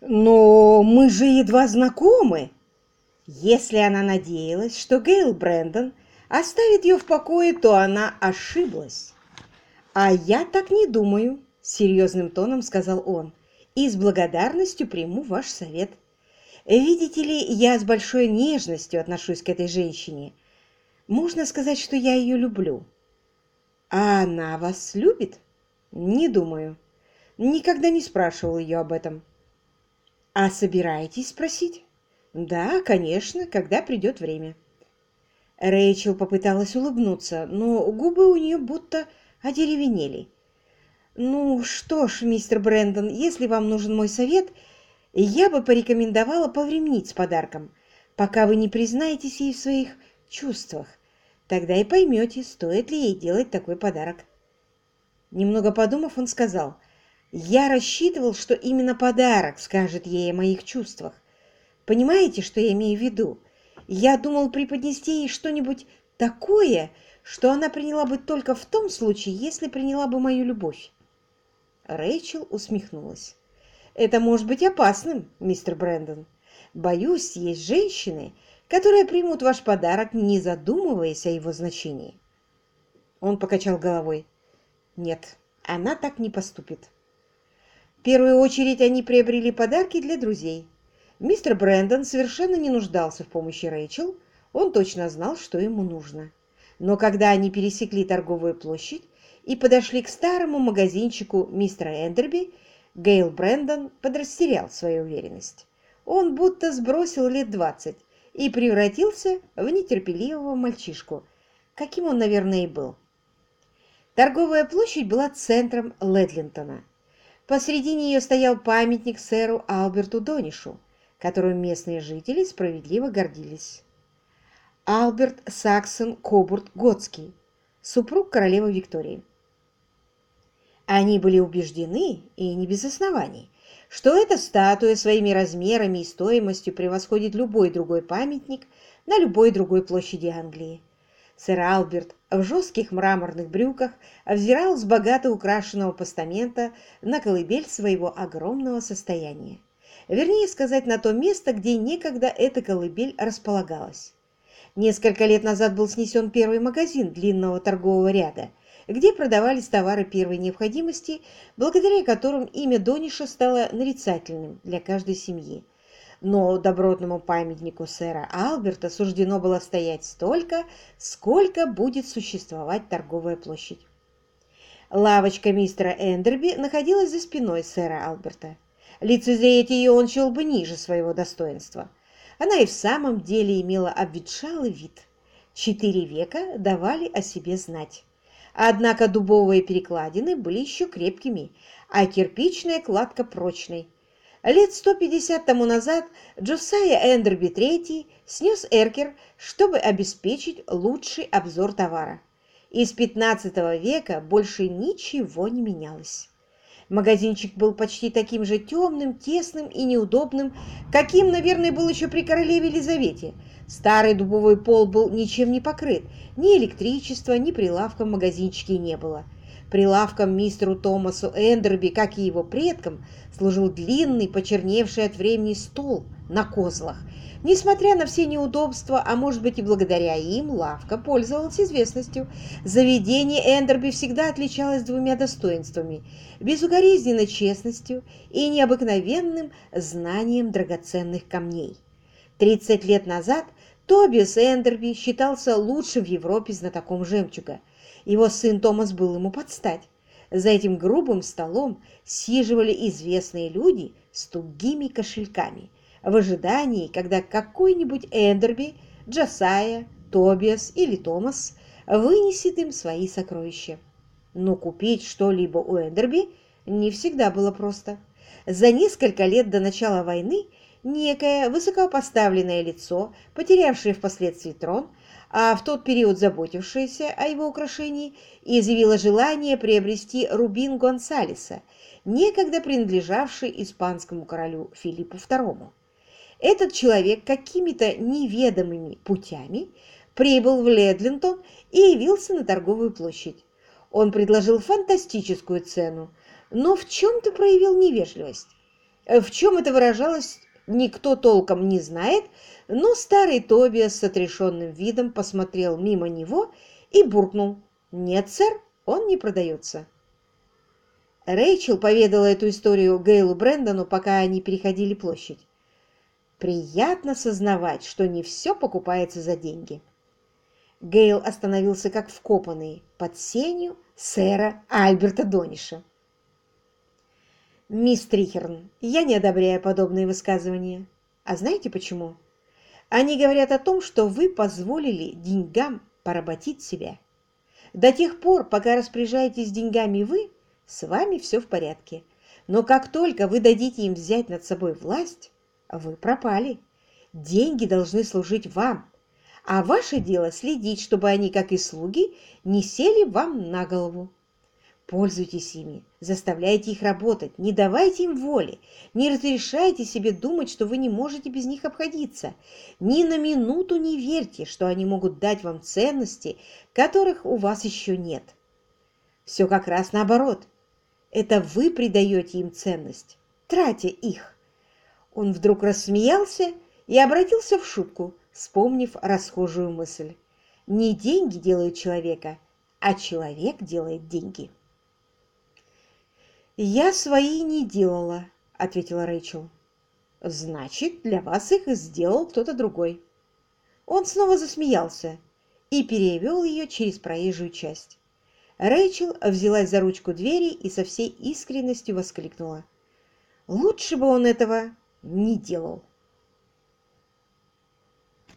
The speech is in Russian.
Но мы же едва знакомы. Если она надеялась, что Гейл Брэндон оставит ее в покое, то она ошиблась. А я так не думаю, серьезным тоном сказал он, и с благодарностью приму ваш совет. Видите ли, я с большой нежностью отношусь к этой женщине. Можно сказать, что я ее люблю. А она вас любит? Не думаю. Никогда не спрашивал ее об этом. А собираетесь спросить? Да, конечно, когда придет время. Рэйчел попыталась улыбнуться, но губы у нее будто одеревенели. «Ну что ж, мистер Брэндон, если вам нужен мой совет, я бы порекомендовала повременить с подарком, пока вы не признаетесь ей в своих чувствах. Тогда и поймете, стоит ли ей делать такой подарок». Немного подумав, он сказал – я рассчитывал, что именно подарок скажет ей о моих чувствах. Понимаете, что я имею в виду? Я думал преподнести ей что-нибудь такое, что она приняла бы только в том случае, если приняла бы мою любовь. Рэйчел усмехнулась. «Это может быть опасным, мистер Брэндон. Боюсь, есть женщины, которые примут ваш подарок, не задумываясь о его значении». Он покачал головой. «Нет, она так не поступит». В первую очередь они приобрели подарки для друзей. Мистер Брэндон совершенно не нуждался в помощи Рэйчел, он точно знал, что ему нужно. Но когда они пересекли торговую площадь и подошли к старому магазинчику мистера Эндерби, Гейл Брэндон подрастерял свою уверенность. Он будто сбросил лет двадцать и превратился в нетерпеливого мальчишку, каким он, наверное, и был. Торговая площадь была центром Ледлинтона. Посредине ее стоял памятник сэру Алберту Донишу, которым местные жители справедливо гордились. Алберт Саксон Кобурт Готский, супруг королевы Виктории. Они были убеждены, и не без оснований, что эта статуя своими размерами и стоимостью превосходит любой другой памятник на любой другой площади Англии. Сэр Алберт в жестких мраморных брюках взирал с богато украшенного постамента на колыбель своего огромного состояния. Вернее сказать, на то место, где некогда эта колыбель располагалась. Несколько лет назад был снесен первый магазин длинного торгового ряда, где продавались товары первой необходимости, благодаря которым имя Дониша стало нарицательным для каждой семьи но добротному памятнику сэра Алберта суждено было стоять столько, сколько будет существовать торговая площадь. Лавочка мистера Эндерби находилась за спиной сэра Алберта. Лицезреть ее он счел бы ниже своего достоинства. Она и в самом деле имела обветшалый вид. Четыре века давали о себе знать. Однако дубовые перекладины были еще крепкими, а кирпичная кладка прочной. Лет 150 тому назад Джосайя Эндерби III снес эркер, чтобы обеспечить лучший обзор товара. Из 15 века больше ничего не менялось. Магазинчик был почти таким же темным, тесным и неудобным, каким, наверное, был еще при королеве Елизавете. Старый дубовый пол был ничем не покрыт, ни электричества, ни прилавка в магазинчике не было. Прилавком мистеру Томасу Эндерби, как и его предкам, служил длинный, почерневший от времени стол на козлах. Несмотря на все неудобства, а может быть и благодаря им, лавка пользовалась известностью. Заведение Эндерби всегда отличалось двумя достоинствами – безукоризненной честностью и необыкновенным знанием драгоценных камней. 30 лет назад Тобиас Эндерби считался лучшим в Европе знатоком жемчуга – его сын Томас был ему под стать. За этим грубым столом сиживали известные люди с тугими кошельками в ожидании, когда какой-нибудь Эндерби, Джасая, Тобиас или Томас вынесет им свои сокровища. Но купить что-либо у Эндерби не всегда было просто. За несколько лет до начала войны некое высокопоставленное лицо, потерявшее впоследствии трон, а в тот период заботившаяся о его украшении, изъявила желание приобрести рубин Гонсалеса, некогда принадлежавший испанскому королю Филиппу II. Этот человек какими-то неведомыми путями прибыл в Ледлинтон и явился на торговую площадь. Он предложил фантастическую цену, но в чем-то проявил невежливость. В чем это выражалось, никто толком не знает, но старый Тобиас с отрешенным видом посмотрел мимо него и буркнул. «Нет, сэр, он не продается». Рэйчел поведала эту историю Гейлу Брэндону, пока они переходили площадь. Приятно сознавать, что не все покупается за деньги. Гейл остановился как вкопанный под сенью сэра Альберта Дониша. «Мисс Трихерн, я не одобряю подобные высказывания. А знаете почему? Они говорят о том, что вы позволили деньгам поработить себя. До тех пор, пока распоряжаетесь деньгами вы, с вами все в порядке. Но как только вы дадите им взять над собой власть, вы пропали. Деньги должны служить вам, а ваше дело следить, чтобы они, как и слуги, не сели вам на голову. Пользуйтесь ими, заставляйте их работать, не давайте им воли, не разрешайте себе думать, что вы не можете без них обходиться. Ни на минуту не верьте, что они могут дать вам ценности, которых у вас еще нет. Все как раз наоборот. Это вы придаете им ценность, тратя их. Он вдруг рассмеялся и обратился в шутку, вспомнив расхожую мысль. Не деньги делают человека, а человек делает деньги. «Я свои не делала», — ответила Рэйчел. «Значит, для вас их сделал кто-то другой». Он снова засмеялся и перевел ее через проезжую часть. Рэйчел взялась за ручку двери и со всей искренностью воскликнула. «Лучше бы он этого не делал».